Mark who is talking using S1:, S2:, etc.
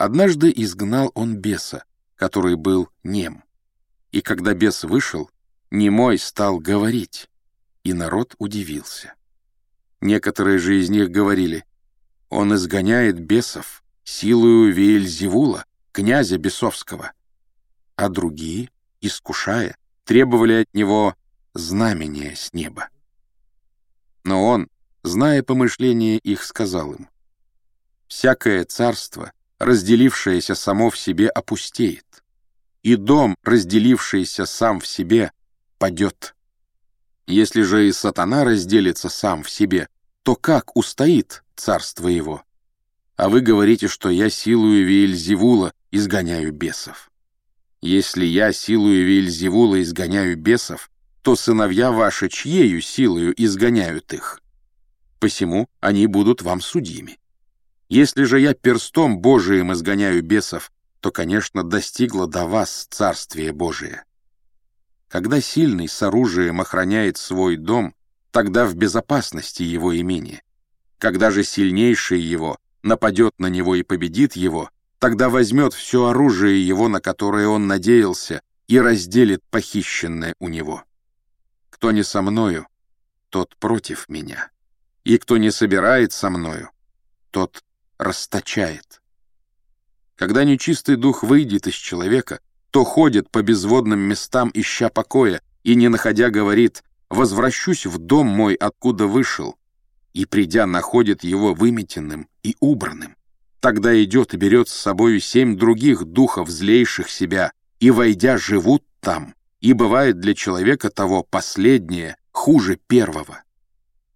S1: Однажды изгнал он беса, который был нем. И когда бес вышел, немой стал говорить, и народ удивился. Некоторые же из них говорили, «Он изгоняет бесов силою Веельзевула, князя бесовского». А другие, искушая, требовали от него знамения с неба. Но он, зная помышления их, сказал им, «Всякое царство, разделившееся само в себе, опустеет, и дом, разделившийся сам в себе, падет. Если же и сатана разделится сам в себе, то как устоит царство его? А вы говорите, что я силою Веельзевула изгоняю бесов. Если я силою Веельзевула изгоняю бесов, то сыновья ваши чьею силою изгоняют их? Посему они будут вам судьями. Если же я перстом Божиим изгоняю бесов, то, конечно, достигло до вас Царствие Божие. Когда сильный с оружием охраняет свой дом, тогда в безопасности его имение. Когда же сильнейший его нападет на него и победит его, тогда возьмет все оружие его, на которое он надеялся, и разделит похищенное у него. Кто не со мною, тот против меня, и кто не собирает со мною, тот расточает. Когда нечистый дух выйдет из человека, то ходит по безводным местам, ища покоя, и, не находя, говорит «Возвращусь в дом мой, откуда вышел», и, придя, находит его выметенным и убранным. Тогда идет и берет с собою семь других духов, злейших себя, и, войдя, живут там, и бывает для человека того последнее хуже первого.